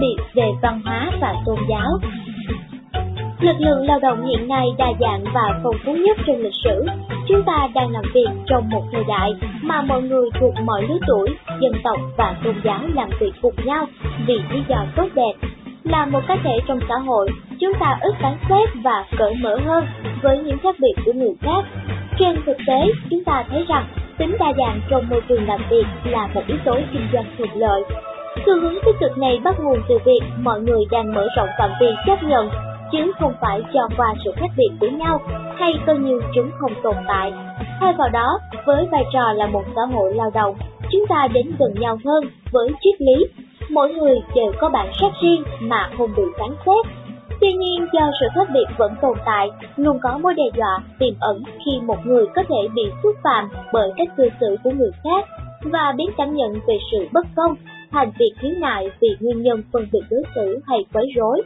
biệt về văn hóa và tôn giáo. Lực lượng lao động hiện nay đa dạng và phong phú nhất trong lịch sử. Chúng ta đang làm việc trong một thời đại mà mọi người thuộc mọi lứa tuổi, dân tộc và tôn giáo làm việc cùng nhau vì lý do tốt đẹp. Là một cá thể trong xã hội, chúng ta ít phán xét và cởi mở hơn với những khác biệt của người khác. Trên thực tế, chúng ta thấy rằng tính đa dạng trong môi trường làm việc là một yếu tố kinh doanh thuận lợi. Xu hướng tích cực này bắt nguồn từ việc mọi người đang mở rộng phạm vi chấp nhận chứ không phải cho qua sự khác biệt của nhau hay coi như chúng không tồn tại. Thay vào đó, với vai trò là một xã hội lao động, chúng ta đến gần nhau hơn với triết lý. Mỗi người đều có bản sắc riêng mà không bị phán xét. Tuy nhiên do sự khác biệt vẫn tồn tại, luôn có mối đe dọa tiềm ẩn khi một người có thể bị xúc phạm bởi cách cư xử của người khác và biến cảm nhận về sự bất công thành việc khiếu nại vì nguyên nhân phân biệt đối xử hay quấy rối.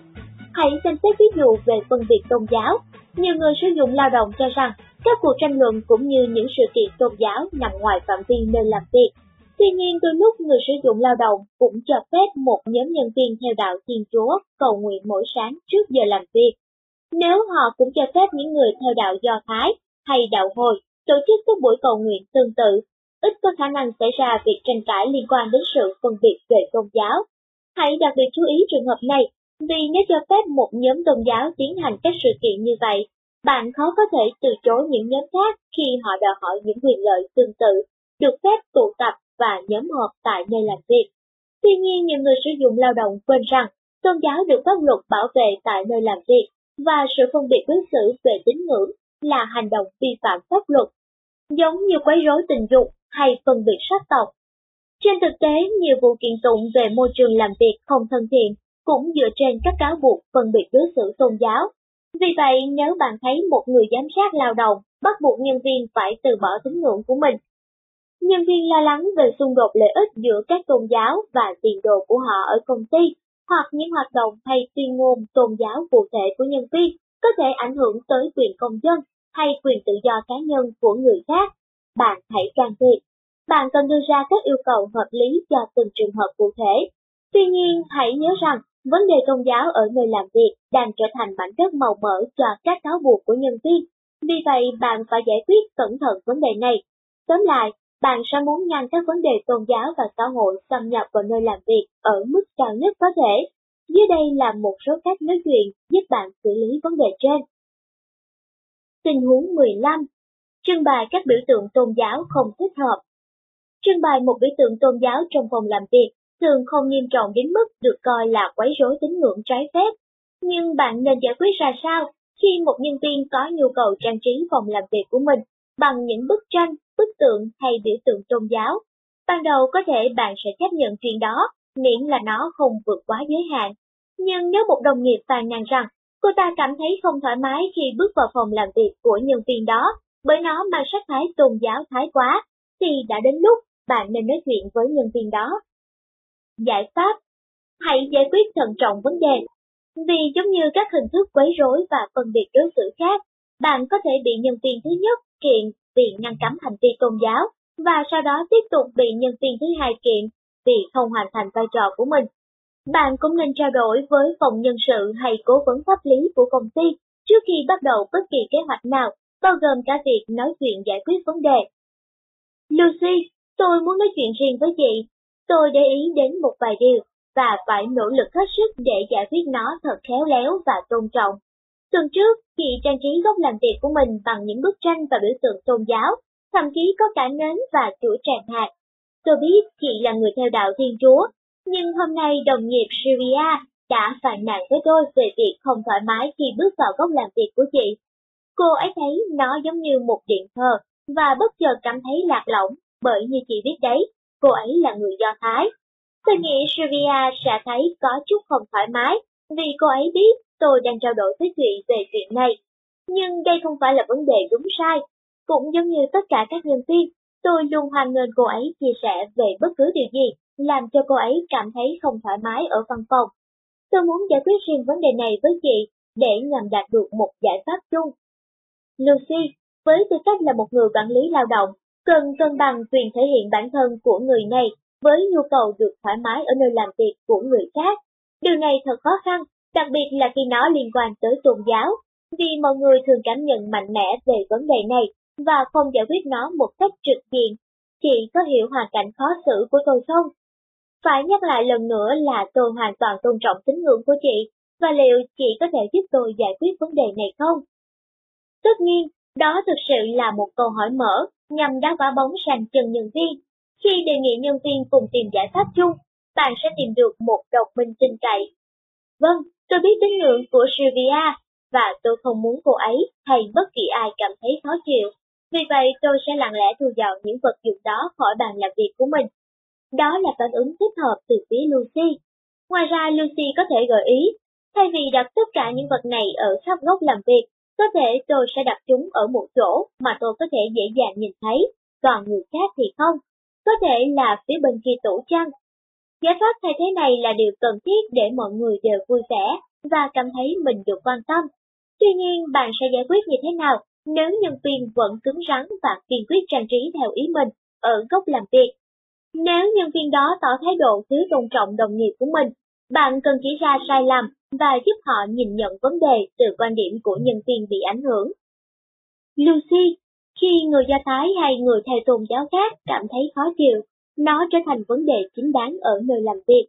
Hãy xem xét ví dụ về phân biệt tôn giáo. Nhiều người sử dụng lao động cho rằng các cuộc tranh luận cũng như những sự kiện tôn giáo nằm ngoài phạm vi nơi làm việc. Tuy nhiên, đôi lúc người sử dụng lao động cũng cho phép một nhóm nhân viên theo đạo Thiên Chúa cầu nguyện mỗi sáng trước giờ làm việc. Nếu họ cũng cho phép những người theo đạo Do Thái hay đạo Hồi tổ chức các buổi cầu nguyện tương tự, ít có khả năng xảy ra việc tranh cãi liên quan đến sự phân biệt về tôn giáo. Hãy đặc biệt chú ý trường hợp này vì nếu cho phép một nhóm tôn giáo tiến hành các sự kiện như vậy, bạn khó có thể từ chối những nhóm khác khi họ đòi hỏi những quyền lợi tương tự, được phép tụ tập và nhóm họp tại nơi làm việc. Tuy nhiên, nhiều người sử dụng lao động quên rằng tôn giáo được pháp luật bảo vệ tại nơi làm việc và sự phân biệt đối xử về tín ngưỡng là hành động vi phạm pháp luật, giống như quấy rối tình dục hay phân biệt sắc tộc. Trên thực tế, nhiều vụ kiện tụng về môi trường làm việc không thân thiện cũng dựa trên các cáo buộc phân biệt đối xử tôn giáo. Vì vậy, nếu bạn thấy một người giám sát lao động bắt buộc nhân viên phải từ bỏ tín ngưỡng của mình, nhân viên lo lắng về xung đột lợi ích giữa các tôn giáo và tiền đồ của họ ở công ty, hoặc những hoạt động hay tuyên ngôn tôn giáo cụ thể của nhân viên có thể ảnh hưởng tới quyền công dân hay quyền tự do cá nhân của người khác. Bạn hãy can thiệp. Bạn cần đưa ra các yêu cầu hợp lý cho từng trường hợp cụ thể. Tuy nhiên, hãy nhớ rằng Vấn đề tôn giáo ở nơi làm việc đang trở thành mảnh đất màu mỡ cho các cáo buộc của nhân viên. Vì vậy, bạn phải giải quyết cẩn thận vấn đề này. Tóm lại, bạn sẽ muốn ngăn các vấn đề tôn giáo và xã hội xâm nhập vào nơi làm việc ở mức cao nhất có thể. Dưới đây là một số cách nói chuyện giúp bạn xử lý vấn đề trên. Tình huống 15. Trưng bày các biểu tượng tôn giáo không thích hợp. Trưng bày một biểu tượng tôn giáo trong phòng làm việc thường không nghiêm trọng đến mức được coi là quấy rối tín ngưỡng trái phép. Nhưng bạn nên giải quyết ra sao khi một nhân viên có nhu cầu trang trí phòng làm việc của mình bằng những bức tranh, bức tượng hay biểu tượng tôn giáo. Ban đầu có thể bạn sẽ chấp nhận chuyện đó, miễn là nó không vượt quá giới hạn. Nhưng nếu một đồng nghiệp phàn nàn rằng cô ta cảm thấy không thoải mái khi bước vào phòng làm việc của nhân viên đó, bởi nó mang sắc thái tôn giáo thái quá, thì đã đến lúc bạn nên nói chuyện với nhân viên đó Giải pháp Hãy giải quyết thận trọng vấn đề. Vì giống như các hình thức quấy rối và phân biệt đối xử khác, bạn có thể bị nhân viên thứ nhất kiện vì ngăn cấm hành vi tôn giáo, và sau đó tiếp tục bị nhân viên thứ hai kiện vì không hoàn thành vai trò của mình. Bạn cũng nên trao đổi với phòng nhân sự hay cố vấn pháp lý của công ty trước khi bắt đầu bất kỳ kế hoạch nào, bao gồm cả việc nói chuyện giải quyết vấn đề. Lucy, tôi muốn nói chuyện riêng với chị Tôi để ý đến một vài điều và phải nỗ lực hết sức để giải quyết nó thật khéo léo và tôn trọng. Tuần trước, chị trang trí góc làm việc của mình bằng những bức tranh và biểu tượng tôn giáo, thậm chí có cả nến và chuỗi tràng hạt. Tôi biết chị là người theo đạo Thiên Chúa, nhưng hôm nay đồng nghiệp Syria đã phàn nàn với tôi về việc không thoải mái khi bước vào góc làm việc của chị. Cô ấy thấy nó giống như một điện thờ và bất chợt cảm thấy lạc lõng, bởi như chị biết đấy, cô ấy là người Do Thái. Tôi nghĩ Sylvia sẽ thấy có chút không thoải mái, vì cô ấy biết tôi đang trao đổi với chị về chuyện này. Nhưng đây không phải là vấn đề đúng sai. Cũng giống như tất cả các nhân viên, tôi luôn hoan nghênh cô ấy chia sẻ về bất cứ điều gì làm cho cô ấy cảm thấy không thoải mái ở văn phòng. Tôi muốn giải quyết riêng vấn đề này với chị để nhằm đạt được một giải pháp chung. Lucy, với tư cách là một người quản lý lao động, cần cân bằng quyền thể hiện bản thân của người này với nhu cầu được thoải mái ở nơi làm việc của người khác. Điều này thật khó khăn, đặc biệt là khi nó liên quan tới tôn giáo, vì mọi người thường cảm nhận mạnh mẽ về vấn đề này và không giải quyết nó một cách trực diện. Chị có hiểu hoàn cảnh khó xử của tôi không? Phải nhắc lại lần nữa là tôi hoàn toàn tôn trọng tín ngưỡng của chị, và liệu chị có thể giúp tôi giải quyết vấn đề này không? Tất nhiên, đó thực sự là một câu hỏi mở, nhằm đá quả bóng sang chân nhân viên. Khi đề nghị nhân viên cùng tìm giải pháp chung, bạn sẽ tìm được một đồng minh tin cậy. Vâng, tôi biết tín ngưỡng của Sylvia, và tôi không muốn cô ấy hay bất kỳ ai cảm thấy khó chịu. Vì vậy tôi sẽ lặng lẽ thu dọn những vật dụng đó khỏi bàn làm việc của mình. Đó là phản ứng thích hợp từ phía Lucy. Ngoài ra Lucy có thể gợi ý, thay vì đặt tất cả những vật này ở khắp góc làm việc, có thể tôi sẽ đặt chúng ở một chỗ mà tôi có thể dễ dàng nhìn thấy, còn người khác thì không. Có thể là phía bên kia tủ chăn. Giải pháp thay thế này là điều cần thiết để mọi người đều vui vẻ và cảm thấy mình được quan tâm. Tuy nhiên, bạn sẽ giải quyết như thế nào nếu nhân viên vẫn cứng rắn và kiên quyết trang trí theo ý mình ở góc làm việc? Nếu nhân viên đó tỏ thái độ thiếu tôn trọng đồng nghiệp của mình, bạn cần chỉ ra sai lầm và giúp họ nhìn nhận vấn đề từ quan điểm của nhân viên bị ảnh hưởng. Lucy, khi người Do Thái hay người theo tôn giáo khác cảm thấy khó chịu, nó trở thành vấn đề chính đáng ở nơi làm việc.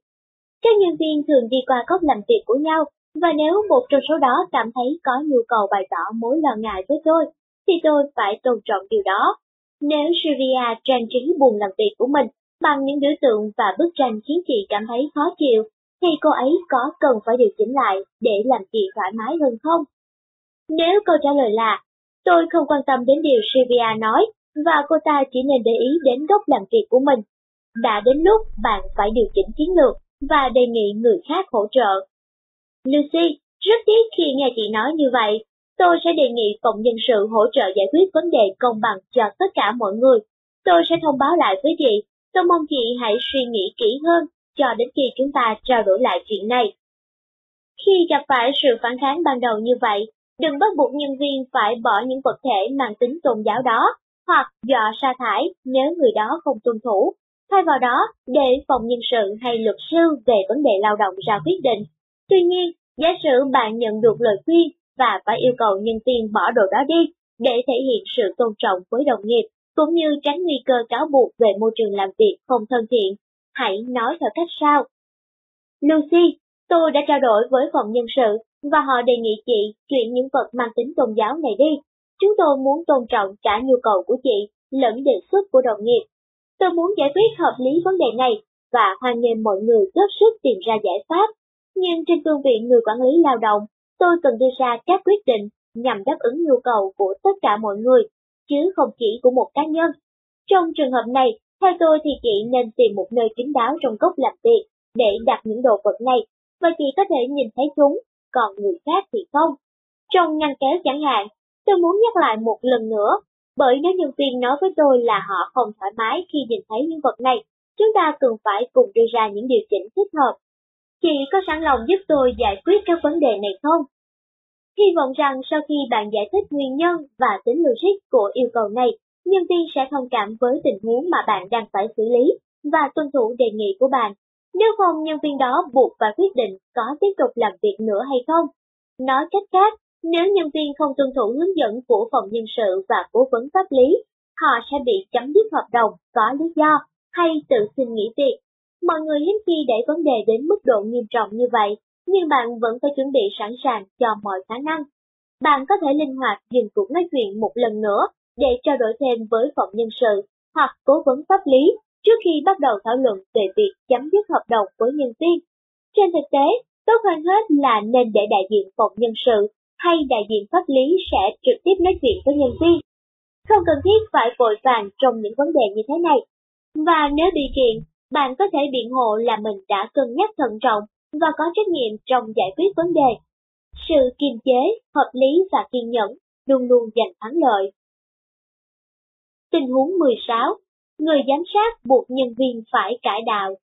Các nhân viên thường đi qua góc làm việc của nhau, và nếu một trong số đó cảm thấy có nhu cầu bày tỏ mối lo ngại với tôi, thì tôi phải tôn trọng điều đó. Nếu Syria trang trí buồn làm việc của mình bằng những biểu tượng và bức tranh khiến chị cảm thấy khó chịu, thì cô ấy có cần phải điều chỉnh lại để làm chị thoải mái hơn không? Nếu câu trả lời là, tôi không quan tâm đến điều Sylvia nói, và cô ta chỉ nên để ý đến gốc làm việc của mình. Đã đến lúc bạn phải điều chỉnh chiến lược và đề nghị người khác hỗ trợ. Lucy, rất tiếc khi nghe chị nói như vậy. Tôi sẽ đề nghị phòng nhân sự hỗ trợ giải quyết vấn đề công bằng cho tất cả mọi người. Tôi sẽ thông báo lại với chị. Tôi mong chị hãy suy nghĩ kỹ hơn cho đến khi chúng ta trao đổi lại chuyện này. Khi gặp phải sự phản kháng ban đầu như vậy, đừng bắt buộc nhân viên phải bỏ những vật thể mang tính tôn giáo đó, hoặc dọa sa thải nếu người đó không tuân thủ. Thay vào đó, để phòng nhân sự hay luật sư về vấn đề lao động ra quyết định. Tuy nhiên, giả sử bạn nhận được lời khuyên và phải yêu cầu nhân viên bỏ đồ đó đi để thể hiện sự tôn trọng với đồng nghiệp, cũng như tránh nguy cơ cáo buộc về môi trường làm việc không thân thiện hãy nói theo cách sau. Lucy, tôi đã trao đổi với phòng nhân sự và họ đề nghị chị chuyển những vật mang tính tôn giáo này đi. Chúng tôi muốn tôn trọng cả nhu cầu của chị lẫn đề xuất của đồng nghiệp. Tôi muốn giải quyết hợp lý vấn đề này và hoan nghênh mọi người góp sức tìm ra giải pháp. Nhưng trên cương vị người quản lý lao động, tôi cần đưa ra các quyết định nhằm đáp ứng nhu cầu của tất cả mọi người, chứ không chỉ của một cá nhân. Trong trường hợp này, theo tôi thì chị nên tìm một nơi kín đáo trong cốc làm việc để đặt những đồ vật này, và chị có thể nhìn thấy chúng, còn người khác thì không. Trong ngăn kéo chẳng hạn, tôi muốn nhắc lại một lần nữa, bởi nếu nhân viên nói với tôi là họ không thoải mái khi nhìn thấy những vật này, chúng ta cần phải cùng đưa ra những điều chỉnh thích hợp. Chị có sẵn lòng giúp tôi giải quyết các vấn đề này không? Hy vọng rằng sau khi bạn giải thích nguyên nhân và tính logic của yêu cầu này, nhân viên sẽ thông cảm với tình huống mà bạn đang phải xử lý và tuân thủ đề nghị của bạn. Nếu không nhân viên đó buộc phải quyết định có tiếp tục làm việc nữa hay không. Nói cách khác, nếu nhân viên không tuân thủ hướng dẫn của phòng nhân sự và cố vấn pháp lý, họ sẽ bị chấm dứt hợp đồng có lý do hay tự xin nghỉ việc. Mọi người hiếm khi để vấn đề đến mức độ nghiêm trọng như vậy, nhưng bạn vẫn phải chuẩn bị sẵn sàng cho mọi khả năng. Bạn có thể linh hoạt dừng cuộc nói chuyện một lần nữa để trao đổi thêm với phòng nhân sự hoặc cố vấn pháp lý trước khi bắt đầu thảo luận về việc chấm dứt hợp đồng với nhân viên. Trên thực tế, tốt hơn hết là nên để đại diện phòng nhân sự hay đại diện pháp lý sẽ trực tiếp nói chuyện với nhân viên. Không cần thiết phải vội vàng trong những vấn đề như thế này. Và nếu bị kiện, bạn có thể biện hộ là mình đã cân nhắc thận trọng và có trách nhiệm trong giải quyết vấn đề. Sự kiềm chế, hợp lý và kiên nhẫn luôn luôn giành thắng lợi. Tình huống 16. Người giám sát buộc nhân viên phải cải đạo.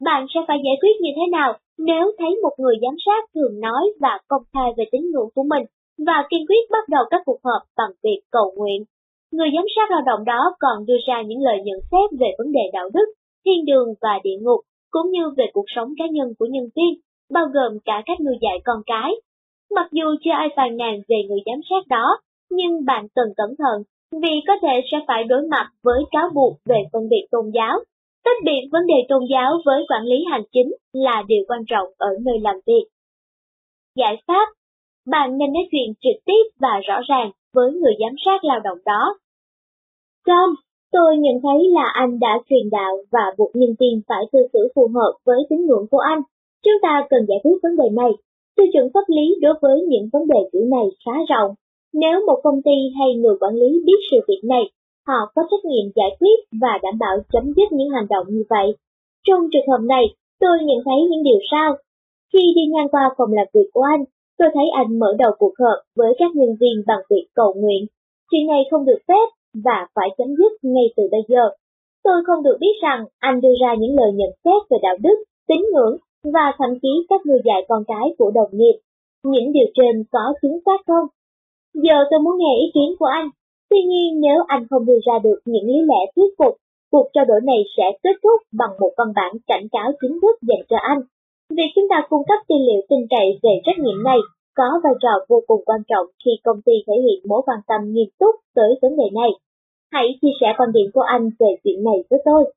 Bạn sẽ phải giải quyết như thế nào nếu thấy một người giám sát thường nói và công khai về tín ngưỡng của mình và kiên quyết bắt đầu các cuộc họp bằng việc cầu nguyện. Người giám sát lao động đó còn đưa ra những lời nhận xét về vấn đề đạo đức, thiên đường và địa ngục, cũng như về cuộc sống cá nhân của nhân viên. bao gồm cả cách nuôi dạy con cái. Mặc dù chưa ai phàn nàn về người giám sát đó, nhưng bạn cần cẩn thận vì có thể sẽ phải đối mặt với cáo buộc về phân biệt tôn giáo. Tách biệt vấn đề tôn giáo với quản lý hành chính là điều quan trọng ở nơi làm việc. Giải pháp Bạn nên nói chuyện trực tiếp và rõ ràng với người giám sát lao động đó. Tom, tôi nhận thấy là anh đã truyền đạo và buộc nhân viên phải cư xử phù hợp với tín ngưỡng của anh. Chúng ta cần giải quyết vấn đề này. Tiêu chuẩn pháp lý đối với những vấn đề kiểu này khá rộng nếu một công ty hay người quản lý biết sự việc này, họ có trách nhiệm giải quyết và đảm bảo chấm dứt những hành động như vậy. Trong trường hợp này, tôi nhận thấy những điều sau. Khi đi ngang qua phòng làm việc của anh, tôi thấy anh mở đầu cuộc họp với các nhân viên bằng việc cầu nguyện. Chuyện này không được phép và phải chấm dứt ngay từ bây giờ. Tôi không được biết rằng anh đưa ra những lời nhận xét về đạo đức, tín ngưỡng và thậm chí các người dạy con cái của đồng nghiệp. Những điều trên có chính xác không? Giờ tôi muốn nghe ý kiến của anh. Tuy nhiên nếu anh không đưa ra được những lý lẽ thuyết phục, cuộc trao đổi này sẽ kết thúc bằng một văn bản cảnh cáo chính thức dành cho anh. Việc chúng ta cung cấp tư liệu tin cậy về trách nhiệm này có vai trò vô cùng quan trọng khi công ty thể hiện mối quan tâm nghiêm túc tới vấn đề này. Hãy chia sẻ quan điểm của anh về chuyện này với tôi.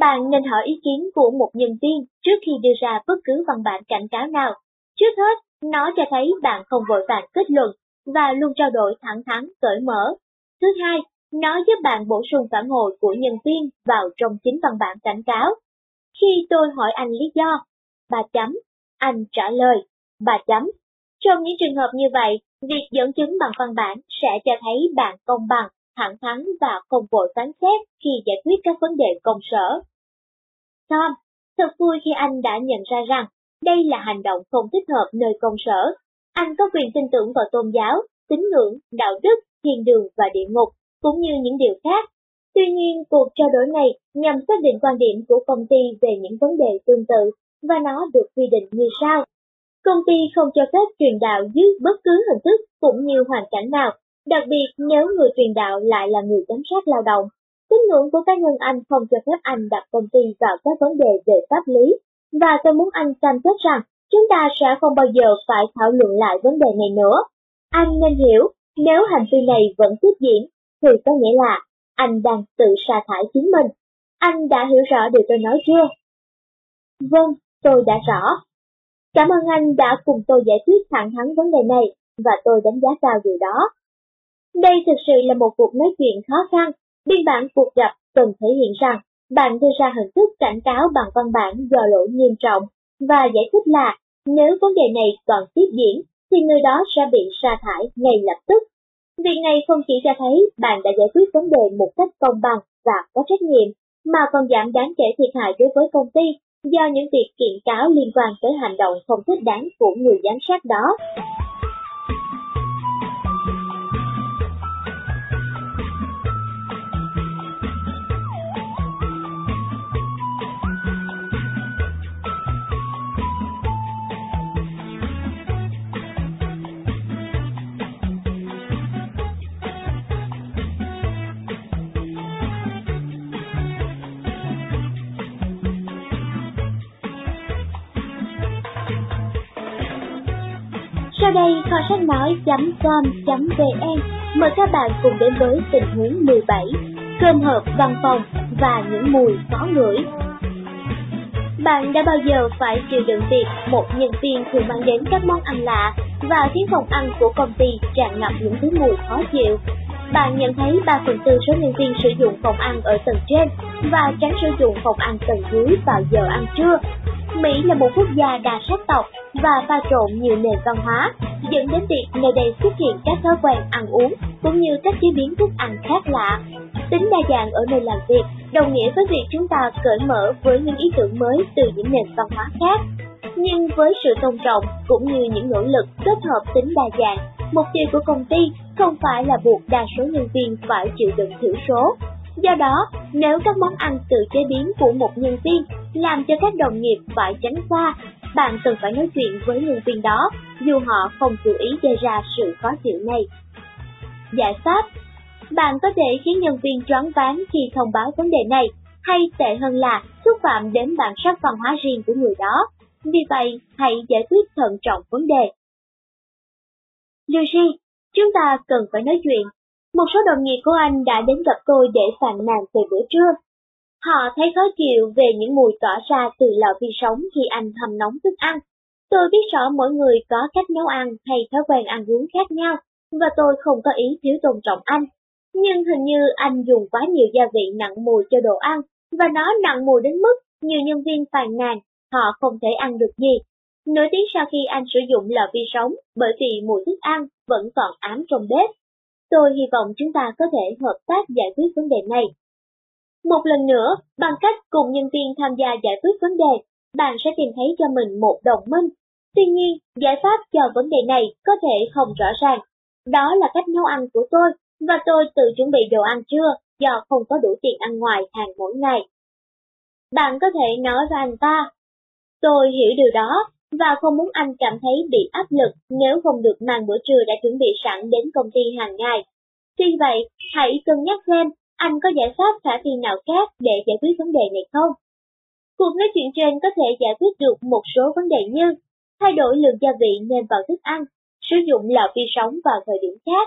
Bạn nên hỏi ý kiến của một nhân viên trước khi đưa ra bất cứ văn bản cảnh cáo nào. Trước hết, nó cho thấy bạn không vội vàng kết luận và luôn trao đổi thẳng thắn, cởi mở. Thứ hai, nó giúp bạn bổ sung phản hồi của nhân viên vào trong chính văn bản cảnh cáo. Khi tôi hỏi anh lý do, bà chấm, anh trả lời, bà chấm. Trong những trường hợp như vậy, việc dẫn chứng bằng văn bản sẽ cho thấy bạn công bằng, thẳng thắn và không vội phán xét khi giải quyết các vấn đề công sở. Tom, thật vui khi anh đã nhận ra rằng đây là hành động không thích hợp nơi công sở anh có quyền tin tưởng vào tôn giáo, tín ngưỡng, đạo đức, thiên đường và địa ngục, cũng như những điều khác. Tuy nhiên, cuộc trao đổi này nhằm xác định quan điểm của công ty về những vấn đề tương tự, và nó được quy định như sau. Công ty không cho phép truyền đạo dưới bất cứ hình thức cũng như hoàn cảnh nào, đặc biệt nếu người truyền đạo lại là người giám sát lao động. Tín ngưỡng của cá nhân anh không cho phép anh đặt công ty vào các vấn đề về pháp lý, và tôi muốn anh cam kết rằng chúng ta sẽ không bao giờ phải thảo luận lại vấn đề này nữa. Anh nên hiểu, nếu hành vi này vẫn tiếp diễn, thì có nghĩa là anh đang tự sa thải chính mình. Anh đã hiểu rõ điều tôi nói chưa? Vâng, tôi đã rõ. Cảm ơn anh đã cùng tôi giải quyết thẳng thắn vấn đề này, và tôi đánh giá cao điều đó. Đây thực sự là một cuộc nói chuyện khó khăn. Biên bản cuộc gặp cần thể hiện rằng bạn đưa ra hình thức cảnh cáo bằng văn bản do lỗi nghiêm trọng và giải thích là nếu vấn đề này còn tiếp diễn, thì người đó sẽ bị sa thải ngay lập tức. Việc này không chỉ cho thấy bạn đã giải quyết vấn đề một cách công bằng và có trách nhiệm, mà còn giảm đáng kể thiệt hại đối với công ty do những việc kiện cáo liên quan tới hành động không thích đáng của người giám sát đó. Sau đây, kho sách nói.com.vn mời các bạn cùng đến với tình huống 17, cơm hộp văn phòng và những mùi khó ngửi. Bạn đã bao giờ phải chịu đựng việc một nhân viên thường mang đến các món ăn lạ và khiến phòng ăn của công ty tràn ngập những thứ mùi khó chịu? Bạn nhận thấy 3 phần tư số nhân viên sử dụng phòng ăn ở tầng trên và tránh sử dụng phòng ăn tầng dưới vào giờ ăn trưa Mỹ là một quốc gia đa sắc tộc và pha trộn nhiều nền văn hóa, dẫn đến việc nơi đây xuất hiện các thói quen ăn uống cũng như các chế biến thức ăn khác lạ. Tính đa dạng ở nơi làm việc đồng nghĩa với việc chúng ta cởi mở với những ý tưởng mới từ những nền văn hóa khác. Nhưng với sự tôn trọng cũng như những nỗ lực kết hợp tính đa dạng, mục tiêu của công ty không phải là buộc đa số nhân viên phải chịu đựng thiểu số. Do đó, nếu các món ăn tự chế biến của một nhân viên làm cho các đồng nghiệp phải tránh xa. Bạn cần phải nói chuyện với nhân viên đó, dù họ không chú ý gây ra sự khó chịu này. Giải pháp Bạn có thể khiến nhân viên choáng váng khi thông báo vấn đề này, hay tệ hơn là xúc phạm đến bản sắc văn hóa riêng của người đó. vì vậy hãy giải quyết thận trọng vấn đề. Lucy, chúng ta cần phải nói chuyện. Một số đồng nghiệp của anh đã đến gặp tôi để phàn nàn về bữa trưa. Họ thấy khó chịu về những mùi tỏa ra từ lò vi sóng khi anh hầm nóng thức ăn. Tôi biết rõ mỗi người có cách nấu ăn hay thói quen ăn uống khác nhau, và tôi không có ý thiếu tôn trọng anh. Nhưng hình như anh dùng quá nhiều gia vị nặng mùi cho đồ ăn, và nó nặng mùi đến mức nhiều nhân viên phàn nàn, họ không thể ăn được gì. Nửa tiếng sau khi anh sử dụng lò vi sóng, bởi vì mùi thức ăn vẫn còn ám trong bếp. Tôi hy vọng chúng ta có thể hợp tác giải quyết vấn đề này. Một lần nữa, bằng cách cùng nhân viên tham gia giải quyết vấn đề, bạn sẽ tìm thấy cho mình một đồng minh. Tuy nhiên, giải pháp cho vấn đề này có thể không rõ ràng. Đó là cách nấu ăn của tôi, và tôi tự chuẩn bị đồ ăn trưa do không có đủ tiền ăn ngoài hàng mỗi ngày. Bạn có thể nói với anh ta, tôi hiểu điều đó, và không muốn anh cảm thấy bị áp lực nếu không được mang bữa trưa đã chuẩn bị sẵn đến công ty hàng ngày. Tuy vậy, hãy cân nhắc xem anh có giải pháp khả thi nào khác để giải quyết vấn đề này không? Cuộc nói chuyện trên có thể giải quyết được một số vấn đề như thay đổi lượng gia vị nêm vào thức ăn, sử dụng lò vi sóng vào thời điểm khác.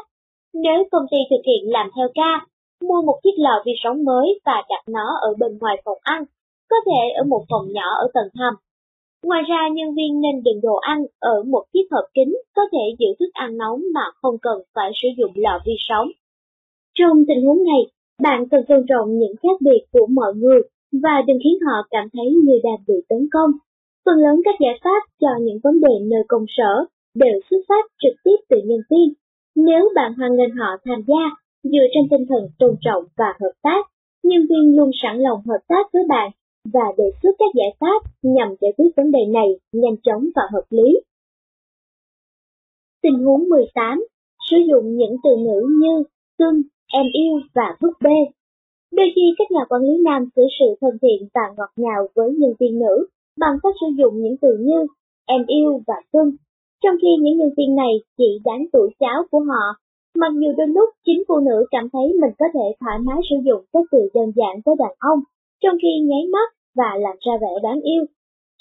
Nếu công ty thực hiện làm theo ca, mua một chiếc lò vi sóng mới và đặt nó ở bên ngoài phòng ăn, có thể ở một phòng nhỏ ở tầng hầm. Ngoài ra, nhân viên nên đựng đồ ăn ở một chiếc hộp kính có thể giữ thức ăn nóng mà không cần phải sử dụng lò vi sóng. Trong tình huống này, bạn cần tôn trọng những khác biệt của mọi người và đừng khiến họ cảm thấy như đang bị tấn công. Phần lớn các giải pháp cho những vấn đề nơi công sở đều xuất phát trực tiếp từ nhân viên. Nếu bạn hoan nghênh họ tham gia dựa trên tinh thần tôn trọng và hợp tác, nhân viên luôn sẵn lòng hợp tác với bạn và đề xuất các giải pháp nhằm giải quyết vấn đề này nhanh chóng và hợp lý. Tình huống 18. Sử dụng những từ ngữ như cưng, em yêu và búp bê. Đôi khi các nhà quản lý nam xử sự thân thiện và ngọt ngào với nhân viên nữ bằng cách sử dụng những từ như em yêu và cưng, trong khi những nhân viên này chỉ đáng tuổi cháu của họ. Mặc dù đôi lúc chính phụ nữ cảm thấy mình có thể thoải mái sử dụng các từ đơn giản với đàn ông, trong khi nháy mắt và làm ra vẻ đáng yêu.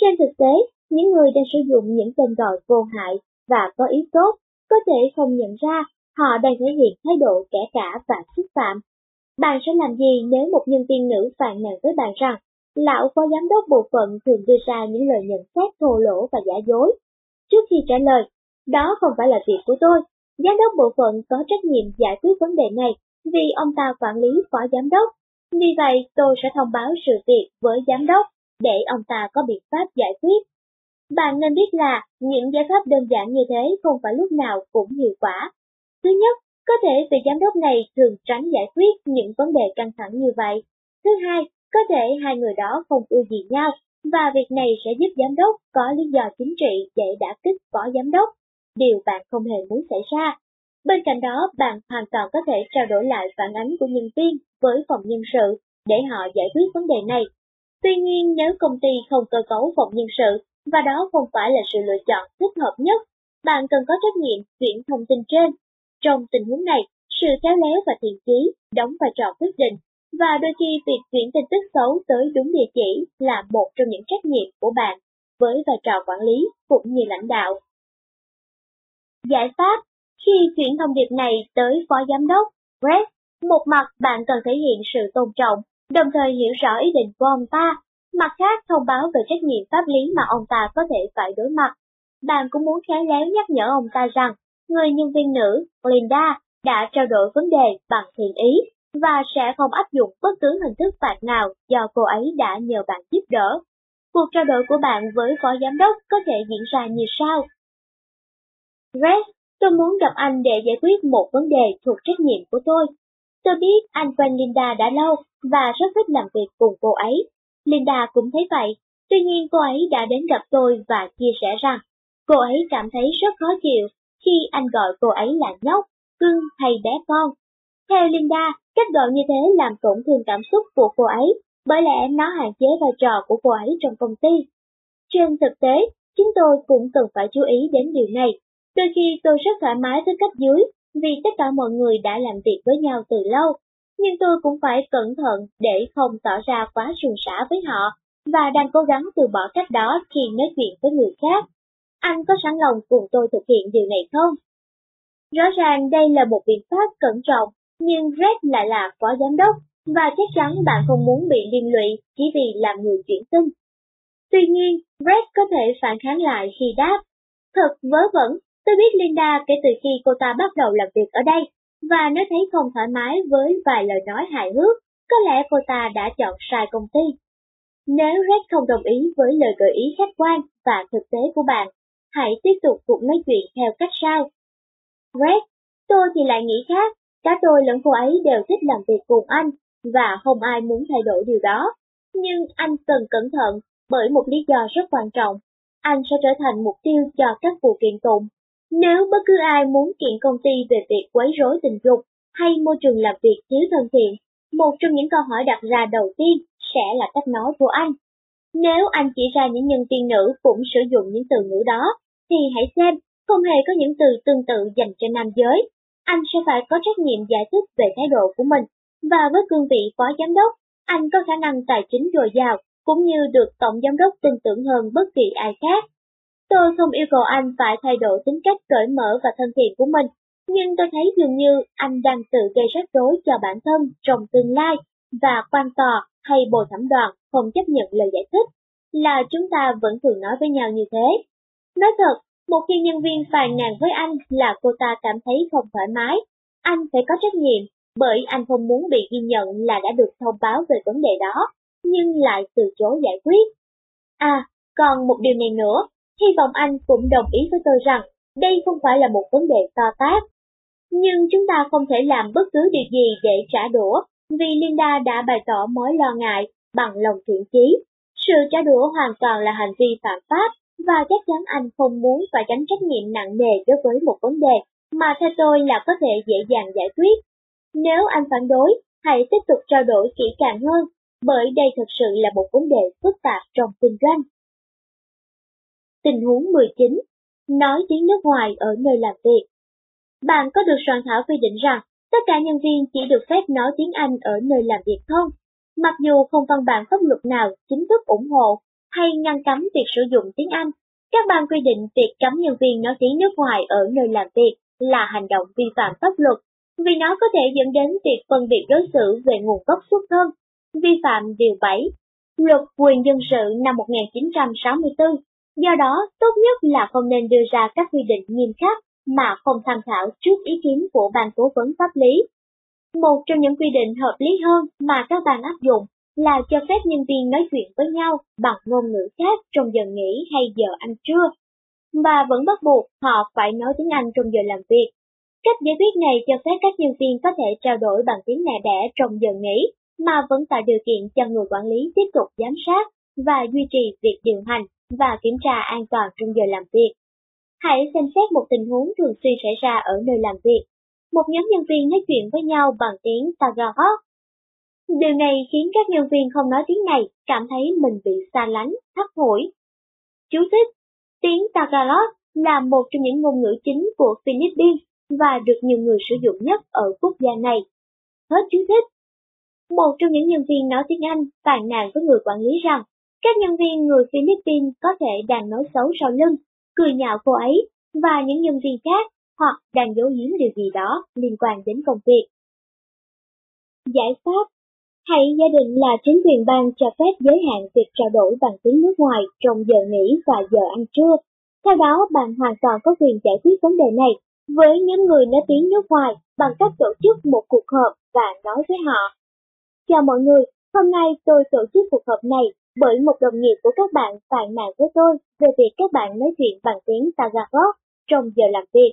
Trên thực tế, những người đang sử dụng những tên gọi vô hại và có ý tốt có thể không nhận ra họ đang thể hiện thái độ kẻ cả và xúc phạm. Bạn sẽ làm gì nếu một nhân viên nữ phàn nàn với bạn rằng lão phó giám đốc bộ phận thường đưa ra những lời nhận xét thô lỗ và giả dối? Trước khi trả lời, đó không phải là việc của tôi. Giám đốc bộ phận có trách nhiệm giải quyết vấn đề này vì ông ta quản lý phó giám đốc vì vậy, tôi sẽ thông báo sự việc với giám đốc để ông ta có biện pháp giải quyết. Bạn nên biết là những giải pháp đơn giản như thế không phải lúc nào cũng hiệu quả. Thứ nhất, có thể vị giám đốc này thường tránh giải quyết những vấn đề căng thẳng như vậy. Thứ hai, có thể hai người đó không ưa gì nhau, và việc này sẽ giúp giám đốc có lý do chính trị để đả kích phó giám đốc, điều bạn không hề muốn xảy ra. Bên cạnh đó, bạn hoàn toàn có thể trao đổi lại phản ánh của nhân viên với phòng nhân sự để họ giải quyết vấn đề này. Tuy nhiên, nếu công ty không cơ cấu phòng nhân sự và đó không phải là sự lựa chọn thích hợp nhất, bạn cần có trách nhiệm chuyển thông tin trên. Trong tình huống này, sự khéo léo và thiện chí đóng vai trò quyết định, và đôi khi việc chuyển tin tức xấu tới đúng địa chỉ là một trong những trách nhiệm của bạn với vai trò quản lý cũng như lãnh đạo. Giải pháp khi chuyển thông điệp này tới phó giám đốc, Brett, một mặt bạn cần thể hiện sự tôn trọng, đồng thời hiểu rõ ý định của ông ta, mặt khác thông báo về trách nhiệm pháp lý mà ông ta có thể phải đối mặt. Bạn cũng muốn khéo léo nhắc nhở ông ta rằng, người nhân viên nữ, Linda, đã trao đổi vấn đề bằng thiện ý và sẽ không áp dụng bất cứ hình thức phạt nào do cô ấy đã nhờ bạn giúp đỡ. Cuộc trao đổi của bạn với phó giám đốc có thể diễn ra như sau. Red Tôi muốn gặp anh để giải quyết một vấn đề thuộc trách nhiệm của tôi. Tôi biết anh quen Linda đã lâu và rất thích làm việc cùng cô ấy. Linda cũng thấy vậy, tuy nhiên cô ấy đã đến gặp tôi và chia sẻ rằng cô ấy cảm thấy rất khó chịu khi anh gọi cô ấy là nhóc, cưng hay bé con. Theo Linda, cách gọi như thế làm tổn thương cảm xúc của cô ấy, bởi lẽ nó hạn chế vai trò của cô ấy trong công ty. Trên thực tế, chúng tôi cũng cần phải chú ý đến điều này Đôi khi tôi rất thoải mái với cấp dưới vì tất cả mọi người đã làm việc với nhau từ lâu, nhưng tôi cũng phải cẩn thận để không tỏ ra quá sùng sả với họ và đang cố gắng từ bỏ cách đó khi nói chuyện với người khác. Anh có sẵn lòng cùng tôi thực hiện điều này không? Rõ ràng đây là một biện pháp cẩn trọng, nhưng Red lại là phó giám đốc, và chắc chắn bạn không muốn bị liên lụy chỉ vì làm người chuyển tin. Tuy nhiên, Red có thể phản kháng lại khi đáp. Thật vớ vẩn, tôi biết Linda kể từ khi cô ta bắt đầu làm việc ở đây, và nếu thấy không thoải mái với vài lời nói hài hước, có lẽ cô ta đã chọn sai công ty. Nếu Red không đồng ý với lời gợi ý khách quan và thực tế của bạn, hãy tiếp tục cuộc nói chuyện theo cách sau. Red, tôi thì lại nghĩ khác, cả tôi lẫn cô ấy đều thích làm việc cùng anh, và không ai muốn thay đổi điều đó. Nhưng anh cần cẩn thận bởi một lý do rất quan trọng. Anh sẽ trở thành mục tiêu cho các vụ kiện tụng. Nếu bất cứ ai muốn kiện công ty về việc quấy rối tình dục hay môi trường làm việc thiếu thân thiện, một trong những câu hỏi đặt ra đầu tiên sẽ là cách nói của anh. Nếu anh chỉ ra những nhân viên nữ cũng sử dụng những từ ngữ đó, thì hãy xem, không hề có những từ tương tự dành cho nam giới. Anh sẽ phải có trách nhiệm giải thích về thái độ của mình, và với cương vị phó giám đốc, anh có khả năng tài chính dồi dào, cũng như được tổng giám đốc tin tưởng hơn bất kỳ ai khác. Tôi không yêu cầu anh phải thay đổi tính cách cởi mở và thân thiện của mình, nhưng tôi thấy dường như anh đang tự gây rắc rối cho bản thân trong tương lai, và quan tòa hay bồi thẩm đoàn không chấp nhận lời giải thích, là chúng ta vẫn thường nói với nhau như thế. Nói thật, một khi nhân viên phàn nàn với anh là cô ta cảm thấy không thoải mái, anh phải có trách nhiệm bởi anh không muốn bị ghi nhận là đã được thông báo về vấn đề đó, nhưng lại từ chối giải quyết. À, còn một điều này nữa, hy vọng anh cũng đồng ý với tôi rằng đây không phải là một vấn đề to tát. Nhưng chúng ta không thể làm bất cứ điều gì để trả đũa, vì Linda đã bày tỏ mối lo ngại bằng lòng thiện chí. Sự trả đũa hoàn toàn là hành vi phạm pháp, và chắc chắn anh không muốn phải gánh trách nhiệm nặng nề đối với một vấn đề mà theo tôi là có thể dễ dàng giải quyết. Nếu anh phản đối, hãy tiếp tục trao đổi kỹ càng hơn, bởi đây thực sự là một vấn đề phức tạp trong kinh doanh. Tình huống 19. Nói tiếng nước ngoài ở nơi làm việc. Bạn có được soạn thảo quy định rằng tất cả nhân viên chỉ được phép nói tiếng Anh ở nơi làm việc không? Mặc dù không văn bản pháp luật nào chính thức ủng hộ hay ngăn cấm việc sử dụng tiếng Anh, các bang quy định việc cấm nhân viên nói tiếng nước ngoài ở nơi làm việc là hành động vi phạm pháp luật, vì nó có thể dẫn đến việc phân biệt đối xử về nguồn gốc xuất thân, vi phạm Điều 7, Luật Quyền Dân sự năm 1964. Do đó, tốt nhất là không nên đưa ra các quy định nghiêm khắc mà không tham khảo trước ý kiến của ban cố vấn pháp lý. Một trong những quy định hợp lý hơn mà các bạn áp dụng là cho phép nhân viên nói chuyện với nhau bằng ngôn ngữ khác trong giờ nghỉ hay giờ ăn trưa, và vẫn bắt buộc họ phải nói tiếng Anh trong giờ làm việc. Cách giải quyết này cho phép các nhân viên có thể trao đổi bằng tiếng mẹ đẻ trong giờ nghỉ, mà vẫn tạo điều kiện cho người quản lý tiếp tục giám sát và duy trì việc điều hành và kiểm tra an toàn trong giờ làm việc. Hãy xem xét một tình huống thường xuyên xảy ra ở nơi làm việc. Một nhóm nhân viên nói chuyện với nhau bằng tiếng Tagalog Điều này khiến các nhân viên không nói tiếng này cảm thấy mình bị xa lánh, thắt hủi. Chú thích, tiếng Tagalog là một trong những ngôn ngữ chính của Philippines và được nhiều người sử dụng nhất ở quốc gia này. Hết chú thích. Một trong những nhân viên nói tiếng Anh phàn nàn với người quản lý rằng các nhân viên người Philippines có thể đang nói xấu sau lưng, cười nhạo cô ấy và những nhân viên khác hoặc đang giấu giếm điều gì đó liên quan đến công việc. Giải pháp Hãy gia đình là chính quyền bang cho phép giới hạn việc trao đổi bằng tiếng nước ngoài trong giờ nghỉ và giờ ăn trưa. Theo đó, bạn hoàn toàn có quyền giải quyết vấn đề này với nhóm người nói tiếng nước ngoài bằng cách tổ chức một cuộc họp và nói với họ. Chào mọi người, hôm nay tôi tổ chức cuộc họp này bởi một đồng nghiệp của các bạn phàn nàn với tôi về việc các bạn nói chuyện bằng tiếng Tagalog trong giờ làm việc.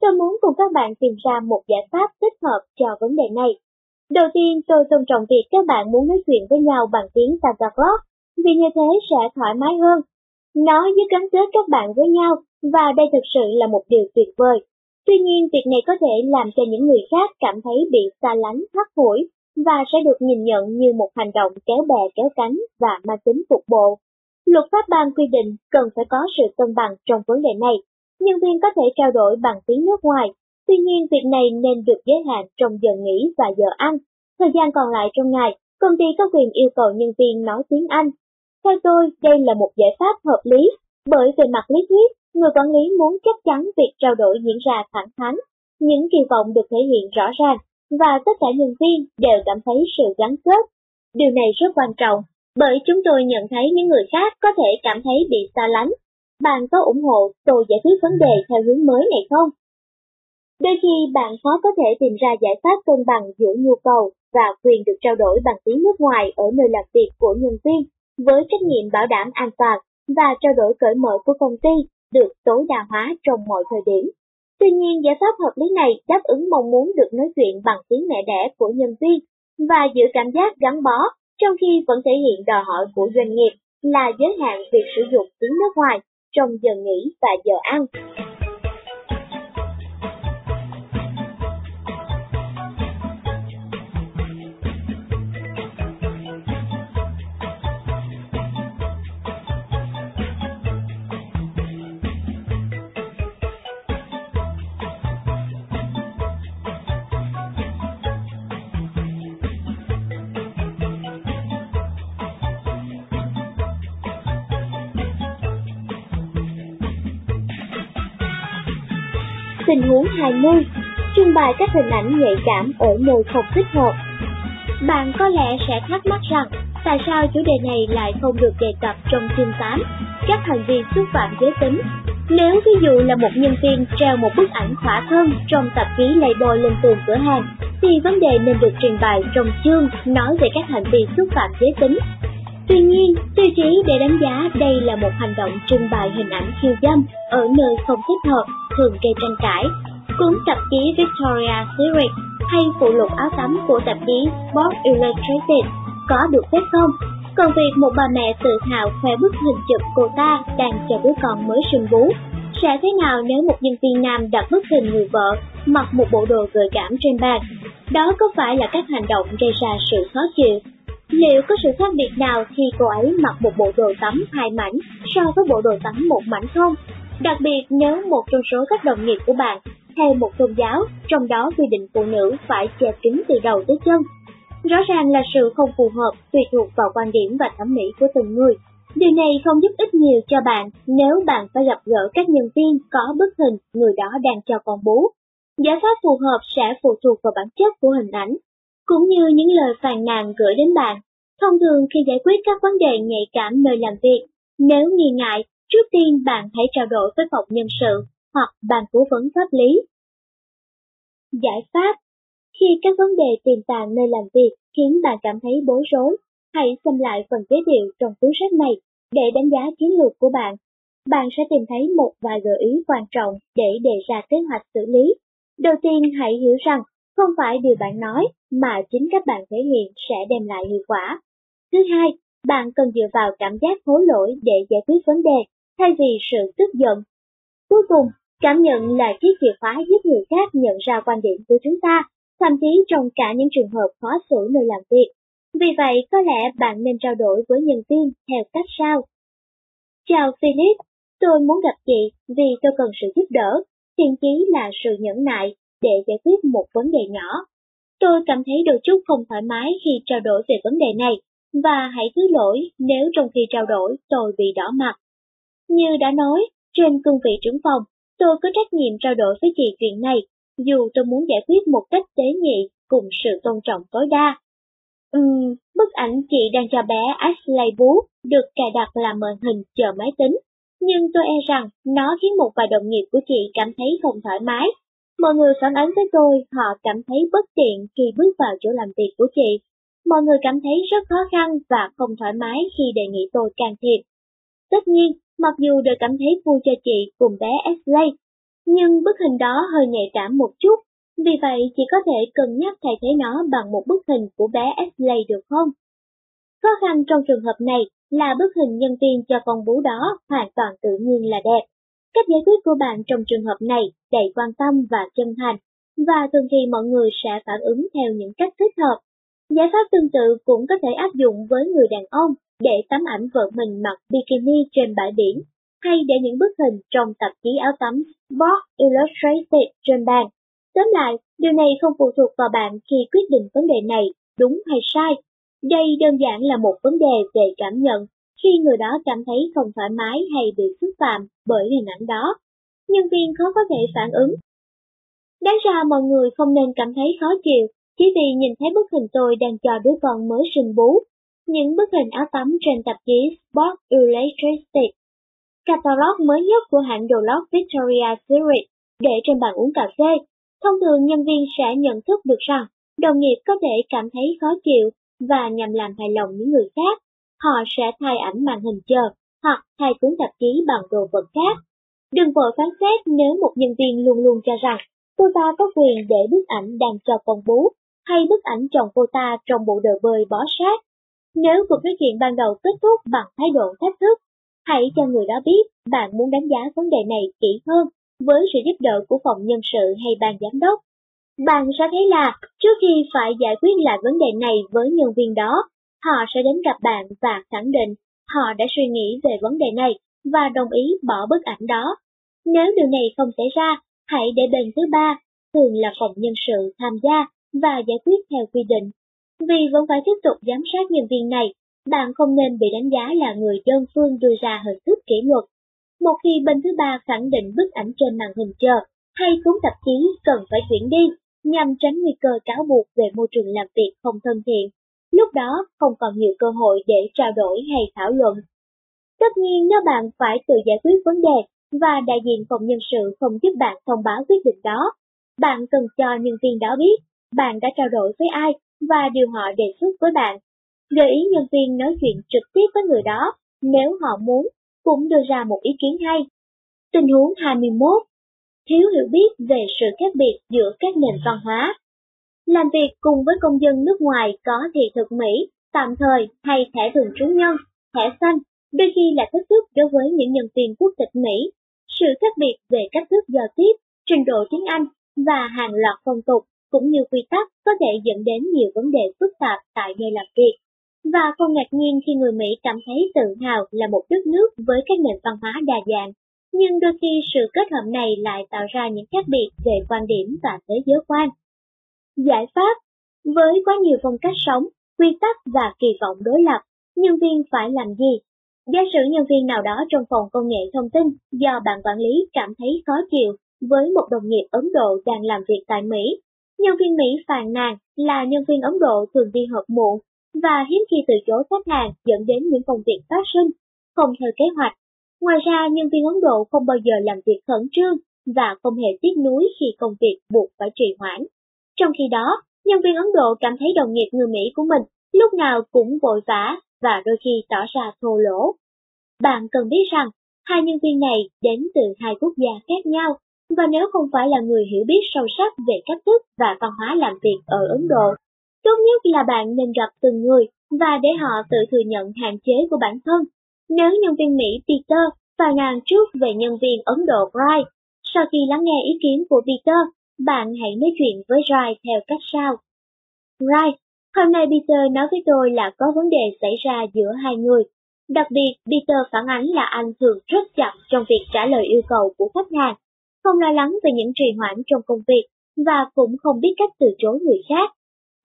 Tôi muốn cùng các bạn tìm ra một giải pháp thích hợp cho vấn đề này Đầu tiên tôi tôn trọng việc các bạn muốn nói chuyện với nhau bằng tiếng Tagalog, vì như thế sẽ thoải mái hơn. Nó giúp gắn kết các bạn với nhau, và đây thực sự là một điều tuyệt vời. Tuy nhiên việc này có thể làm cho những người khác cảm thấy bị xa lánh, hắt hủi, và sẽ được nhìn nhận như một hành động kéo bè kéo cánh và mang tính phục bộ. Luật pháp bang quy định cần phải có sự cân bằng trong vấn đề này. Nhân viên có thể trao đổi bằng tiếng nước ngoài Tuy nhiên việc này nên được giới hạn trong giờ nghỉ và giờ ăn. Thời gian còn lại trong ngày, công ty có quyền yêu cầu nhân viên nói tiếng Anh. Theo tôi, đây là một giải pháp hợp lý, bởi về mặt lý thuyết, người quản lý muốn chắc chắn việc trao đổi diễn ra thẳng thắn, những kỳ vọng được thể hiện rõ ràng, và tất cả nhân viên đều cảm thấy sự gắn kết. Điều này rất quan trọng, bởi chúng tôi nhận thấy những người khác có thể cảm thấy bị xa lánh. Bạn có ủng hộ tôi giải quyết vấn đề theo hướng mới này không? Đôi khi bạn khó có thể tìm ra giải pháp cân bằng giữa nhu cầu và quyền được trao đổi bằng tiếng nước ngoài ở nơi làm việc của nhân viên với trách nhiệm bảo đảm an toàn và trao đổi cởi mở của công ty được tối đa hóa trong mọi thời điểm. Tuy nhiên, giải pháp hợp lý này đáp ứng mong muốn được nói chuyện bằng tiếng mẹ đẻ của nhân viên và giữ cảm giác gắn bó, trong khi vẫn thể hiện đòi hỏi của doanh nghiệp là giới hạn việc sử dụng tiếng nước ngoài trong giờ nghỉ và giờ ăn. Huống 20. Trưng bày các hình ảnh nhạy cảm ở nơi không thích hợp. Bạn có lẽ sẽ thắc mắc rằng tại sao chủ đề này lại không được đề cập trong chương 8, các hành vi xúc phạm giới tính. Nếu ví dụ là một nhân viên treo một bức ảnh khỏa thân trong tạp chí Playboy lên tường cửa hàng, thì vấn đề nên được trình bày trong chương nói về các hành vi xúc phạm giới tính. Tuy nhiên, tiêu chí để đánh giá đây là một hành động trưng bày hình ảnh khiêu dâm ở nơi không thích hợp thường gây tranh cãi. Cuốn tạp chí Victoria Secret hay phụ lục áo tắm của tạp chí Sport Illustrated có được phép không? Còn việc một bà mẹ tự hào khoe bức hình chụp cô ta đang cho đứa con mới sinh bú, sẽ thế nào nếu một nhân viên nam đặt bức hình người vợ mặc một bộ đồ gợi cảm trên bàn? Đó có phải là các hành động gây ra sự khó chịu? Liệu có sự khác biệt nào khi cô ấy mặc một bộ đồ tắm hai mảnh so với bộ đồ tắm một mảnh không? Đặc biệt nếu một trong số các đồng nghiệp của bạn theo một tôn giáo, trong đó quy định phụ nữ phải che kín từ đầu tới chân. Rõ ràng là sự không phù hợp tùy thuộc vào quan điểm và thẩm mỹ của từng người. Điều này không giúp ích nhiều cho bạn nếu bạn phải gặp gỡ các nhân viên có bức hình người đó đang cho con bú. Giải pháp phù hợp sẽ phụ thuộc vào bản chất của hình ảnh, cũng như những lời phàn nàn gửi đến bạn. Thông thường khi giải quyết các vấn đề nhạy cảm nơi làm việc, nếu nghi ngại Trước tiên bạn hãy trao đổi với phòng nhân sự hoặc bàn cố vấn pháp lý. Giải pháp Khi các vấn đề tiềm tàng nơi làm việc khiến bạn cảm thấy bối rối, hãy xem lại phần giới thiệu trong cuốn sách này để đánh giá chiến lược của bạn. Bạn sẽ tìm thấy một vài gợi ý quan trọng để đề ra kế hoạch xử lý. Đầu tiên hãy hiểu rằng không phải điều bạn nói mà chính các bạn thể hiện sẽ đem lại hiệu quả. Thứ hai, bạn cần dựa vào cảm giác hối lỗi để giải quyết vấn đề thay vì sự tức giận. Cuối cùng, cảm nhận là chiếc chìa khóa giúp người khác nhận ra quan điểm của chúng ta, thậm chí trong cả những trường hợp khó xử nơi làm việc. Vì vậy, có lẽ bạn nên trao đổi với nhân viên theo cách sau. Chào Philip, tôi muốn gặp chị vì tôi cần sự giúp đỡ, thiện chí là sự nhẫn nại để giải quyết một vấn đề nhỏ. Tôi cảm thấy đôi chút không thoải mái khi trao đổi về vấn đề này, và hãy thứ lỗi nếu trong khi trao đổi tôi bị đỏ mặt. Như đã nói, trên cương vị trưởng phòng, tôi có trách nhiệm trao đổi với chị chuyện này, dù tôi muốn giải quyết một cách tế nhị cùng sự tôn trọng tối đa. Ừm, bức ảnh chị đang cho bé Ashley bú được cài đặt làm màn hình chờ máy tính, nhưng tôi e rằng nó khiến một vài đồng nghiệp của chị cảm thấy không thoải mái. Mọi người phản ánh với tôi họ cảm thấy bất tiện khi bước vào chỗ làm việc của chị. Mọi người cảm thấy rất khó khăn và không thoải mái khi đề nghị tôi can thiệp. Tất nhiên, mặc dù đều cảm thấy vui cho chị cùng bé Ashley, nhưng bức hình đó hơi nhạy cảm một chút, vì vậy chị có thể cân nhắc thay thế nó bằng một bức hình của bé Ashley được không? Khó khăn trong trường hợp này là bức hình nhân viên cho con bú đó hoàn toàn tự nhiên là đẹp. Cách giải quyết của bạn trong trường hợp này đầy quan tâm và chân thành, và thường thì mọi người sẽ phản ứng theo những cách thích hợp. Giải pháp tương tự cũng có thể áp dụng với người đàn ông để tắm ảnh vợ mình mặc bikini trên bãi biển, hay để những bức hình trong tạp chí áo tắm Sport Illustrated trên bàn. Tóm lại, điều này không phụ thuộc vào bạn khi quyết định vấn đề này đúng hay sai. Đây đơn giản là một vấn đề về cảm nhận khi người đó cảm thấy không thoải mái hay bị xúc phạm bởi hình ảnh đó. Nhân viên khó có thể phản ứng. Đáng ra mọi người không nên cảm thấy khó chịu, chỉ vì nhìn thấy bức hình tôi đang cho đứa con mới sinh bú. Những bức hình áo tắm trên tạp chí Sport Illustrated. Catalog mới nhất của hãng đồ lót Victoria Secret để trên bàn uống cà phê. Thông thường nhân viên sẽ nhận thức được rằng đồng nghiệp có thể cảm thấy khó chịu và nhằm làm hài lòng những người khác họ sẽ thay ảnh màn hình chờ hoặc thay cuốn tạp chí bằng đồ vật khác. Đừng vội phán xét nếu một nhân viên luôn luôn cho rằng cô ta có quyền để bức ảnh đang cho con bú hay bức ảnh chồng cô ta trong bộ đồ bơi bó sát. Nếu cuộc nói chuyện ban đầu kết thúc bằng thái độ thách thức, hãy cho người đó biết bạn muốn đánh giá vấn đề này kỹ hơn với sự giúp đỡ của phòng nhân sự hay ban giám đốc. Bạn sẽ thấy là trước khi phải giải quyết lại vấn đề này với nhân viên đó, họ sẽ đến gặp bạn và khẳng định họ đã suy nghĩ về vấn đề này và đồng ý bỏ bức ảnh đó. Nếu điều này không xảy ra, hãy để bên thứ ba, thường là phòng nhân sự tham gia và giải quyết theo quy định. Vì vẫn phải tiếp tục giám sát nhân viên này, bạn không nên bị đánh giá là người đơn phương đưa ra hình thức kỷ luật. Một khi bên thứ ba khẳng định bức ảnh trên màn hình chờ hay cuốn tạp chí cần phải chuyển đi nhằm tránh nguy cơ cáo buộc về môi trường làm việc không thân thiện lúc đó không còn nhiều cơ hội để trao đổi hay thảo luận. Tất nhiên nếu bạn phải tự giải quyết vấn đề và đại diện phòng nhân sự không giúp bạn thông báo quyết định đó, bạn cần cho nhân viên đó biết bạn đã trao đổi với ai và điều họ đề xuất với bạn. Gợi ý nhân viên nói chuyện trực tiếp với người đó nếu họ muốn, cũng đưa ra một ý kiến hay. Tình huống 21. Thiếu hiểu biết về sự khác biệt giữa các nền văn hóa làm việc cùng với công dân nước ngoài có thị thực Mỹ, tạm thời hay thẻ thường trú nhân, thẻ xanh, đôi khi là thách thức đối với những nhân viên quốc tịch Mỹ. Sự khác biệt về cách thức giao tiếp, trình độ tiếng Anh và hàng loạt phong tục cũng như quy tắc có thể dẫn đến nhiều vấn đề phức tạp tại nơi làm việc. Và không ngạc nhiên khi người Mỹ cảm thấy tự hào là một đất nước với các nền văn hóa đa dạng. Nhưng đôi khi sự kết hợp này lại tạo ra những khác biệt về quan điểm và thế giới quan. Giải pháp Với quá nhiều phong cách sống, quy tắc và kỳ vọng đối lập, nhân viên phải làm gì? Giả sử nhân viên nào đó trong phòng công nghệ thông tin do bạn quản lý cảm thấy khó chịu với một đồng nghiệp Ấn Độ đang làm việc tại Mỹ. Nhân viên Mỹ phàn nàn là nhân viên Ấn Độ thường đi họp muộn và hiếm khi từ chối khách hàng dẫn đến những công việc phát sinh, không theo kế hoạch. Ngoài ra, nhân viên Ấn Độ không bao giờ làm việc khẩn trương và không hề tiếc nuối khi công việc buộc phải trì hoãn. Trong khi đó, nhân viên Ấn Độ cảm thấy đồng nghiệp người Mỹ của mình lúc nào cũng vội vã và đôi khi tỏ ra thô lỗ. Bạn cần biết rằng, hai nhân viên này đến từ hai quốc gia khác nhau, và nếu không phải là người hiểu biết sâu sắc về cách thức và văn hóa làm việc ở Ấn Độ, tốt nhất là bạn nên gặp từng người và để họ tự thừa nhận hạn chế của bản thân. Nếu nhân viên Mỹ Peter phàn nàn trước về nhân viên Ấn Độ Bright, sau khi lắng nghe ý kiến của Peter, bạn hãy nói chuyện với Rai theo cách sau. Rai, hôm nay Peter nói với tôi là có vấn đề xảy ra giữa hai người. Đặc biệt, Peter phản ánh là anh thường rất chậm trong việc trả lời yêu cầu của khách hàng, không lo lắng về những trì hoãn trong công việc và cũng không biết cách từ chối người khác.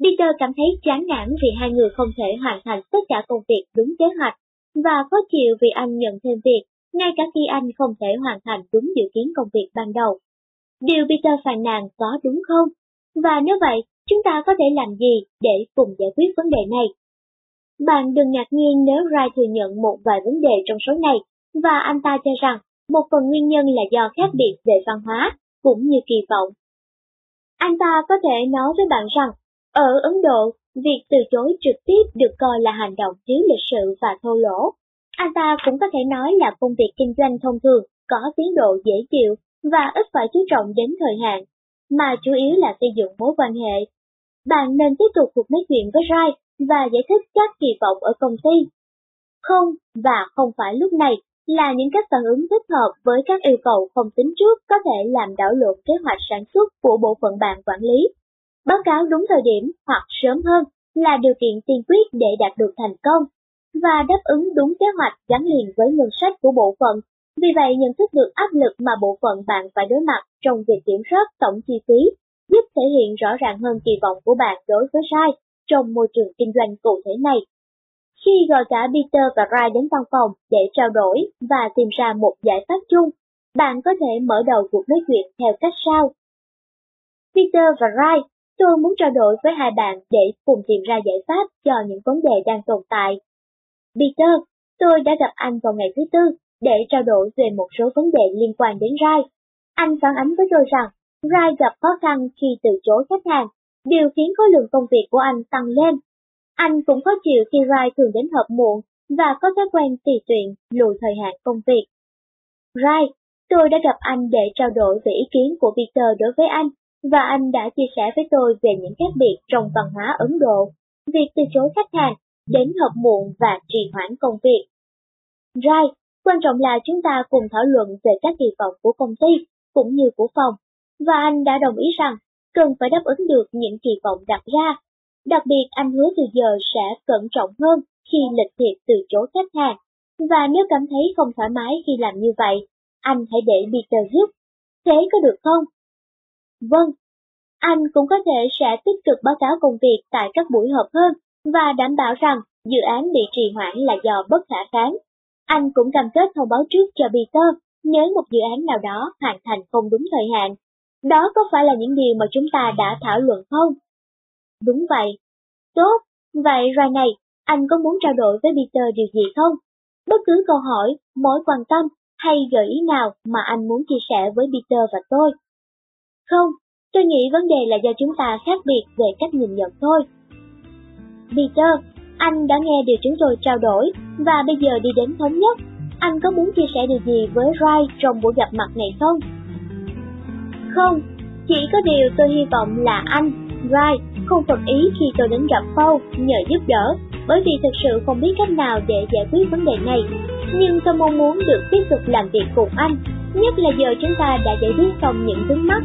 Peter cảm thấy chán nản vì hai người không thể hoàn thành tất cả công việc đúng kế hoạch và khó chịu vì anh nhận thêm việc ngay cả khi anh không thể hoàn thành đúng dự kiến công việc ban đầu. Điều Peter phàn nàn có đúng không? Và nếu vậy, chúng ta có thể làm gì để cùng giải quyết vấn đề này? Bạn đừng ngạc nhiên nếu Rai thừa nhận một vài vấn đề trong số này, và anh ta cho rằng một phần nguyên nhân là do khác biệt về văn hóa, cũng như kỳ vọng. Anh ta có thể nói với bạn rằng, ở Ấn Độ, việc từ chối trực tiếp được coi là hành động thiếu lịch sự và thô lỗ. Anh ta cũng có thể nói là công việc kinh doanh thông thường có tiến độ dễ chịu và ít phải chú trọng đến thời hạn, mà chủ yếu là xây dựng mối quan hệ. Bạn nên tiếp tục cuộc nói chuyện với Rai và giải thích các kỳ vọng ở công ty. Không và không phải lúc này là những cách phản ứng thích hợp với các yêu cầu không tính trước có thể làm đảo lộn kế hoạch sản xuất của bộ phận bạn quản lý. Báo cáo đúng thời điểm hoặc sớm hơn là điều kiện tiên quyết để đạt được thành công, và đáp ứng đúng kế hoạch gắn liền với ngân sách của bộ phận vì vậy nhận thức được áp lực mà bộ phận bạn phải đối mặt trong việc kiểm soát tổng chi phí, giúp thể hiện rõ ràng hơn kỳ vọng của bạn đối với sai trong môi trường kinh doanh cụ thể này. Khi gọi cả Peter và Ray đến văn phòng để trao đổi và tìm ra một giải pháp chung, bạn có thể mở đầu cuộc nói chuyện theo cách sau. Peter và Ray, tôi muốn trao đổi với hai bạn để cùng tìm ra giải pháp cho những vấn đề đang tồn tại. Peter, tôi đã gặp anh vào ngày thứ tư để trao đổi về một số vấn đề liên quan đến Ray. Anh phản ánh với tôi rằng Ray gặp khó khăn khi từ chối khách hàng, điều khiến khối lượng công việc của anh tăng lên. Anh cũng khó chịu khi Ray thường đến họp muộn và có thói quen tùy tiện lùi thời hạn công việc. Ray, tôi đã gặp anh để trao đổi về ý kiến của Peter đối với anh, và anh đã chia sẻ với tôi về những khác biệt trong văn hóa Ấn Độ, việc từ chối khách hàng, đến họp muộn và trì hoãn công việc. Ray, quan trọng là chúng ta cùng thảo luận về các kỳ vọng của công ty cũng như của phòng, và anh đã đồng ý rằng cần phải đáp ứng được những kỳ vọng đặt ra. Đặc biệt anh hứa từ giờ sẽ cẩn trọng hơn khi lịch thiệp từ chối khách hàng, và nếu cảm thấy không thoải mái khi làm như vậy, anh hãy để Peter giúp. Thế có được không? Vâng. Anh cũng có thể sẽ tích cực báo cáo công việc tại các buổi họp hơn và đảm bảo rằng dự án bị trì hoãn là do bất khả kháng. Anh cũng cam kết thông báo trước cho Peter nếu một dự án nào đó hoàn thành không đúng thời hạn. Đó có phải là những điều mà chúng ta đã thảo luận không? Đúng vậy. Tốt, vậy rồi này, anh có muốn trao đổi với Peter điều gì không? Bất cứ câu hỏi, mối quan tâm hay gợi ý nào mà anh muốn chia sẻ với Peter và tôi. Không, tôi nghĩ vấn đề là do chúng ta khác biệt về cách nhìn nhận thôi. Peter, anh đã nghe điều chúng tôi trao đổi và bây giờ đi đến thống nhất. Anh có muốn chia sẻ điều gì với Rai trong buổi gặp mặt này không? Không, chỉ có điều tôi hy vọng là anh, Rai, không phật ý khi tôi đến gặp Paul nhờ giúp đỡ, bởi vì thực sự không biết cách nào để giải quyết vấn đề này. Nhưng tôi mong muốn được tiếp tục làm việc cùng anh, nhất là giờ chúng ta đã giải quyết xong những vướng mắt.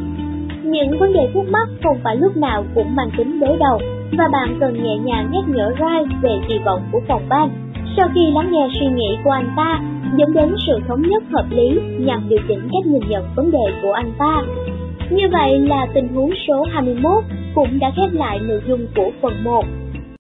Những vấn đề khúc mắc không phải lúc nào cũng mang tính đối đầu, và bạn cần nhẹ nhàng nhắc nhở Rai về kỳ vọng của phòng ban. Sau khi lắng nghe suy nghĩ của anh ta, dẫn đến sự thống nhất hợp lý nhằm điều chỉnh cách nhìn nhận vấn đề của anh ta. Như vậy là tình huống số 21 cũng đã khép lại nội dung của phần 1.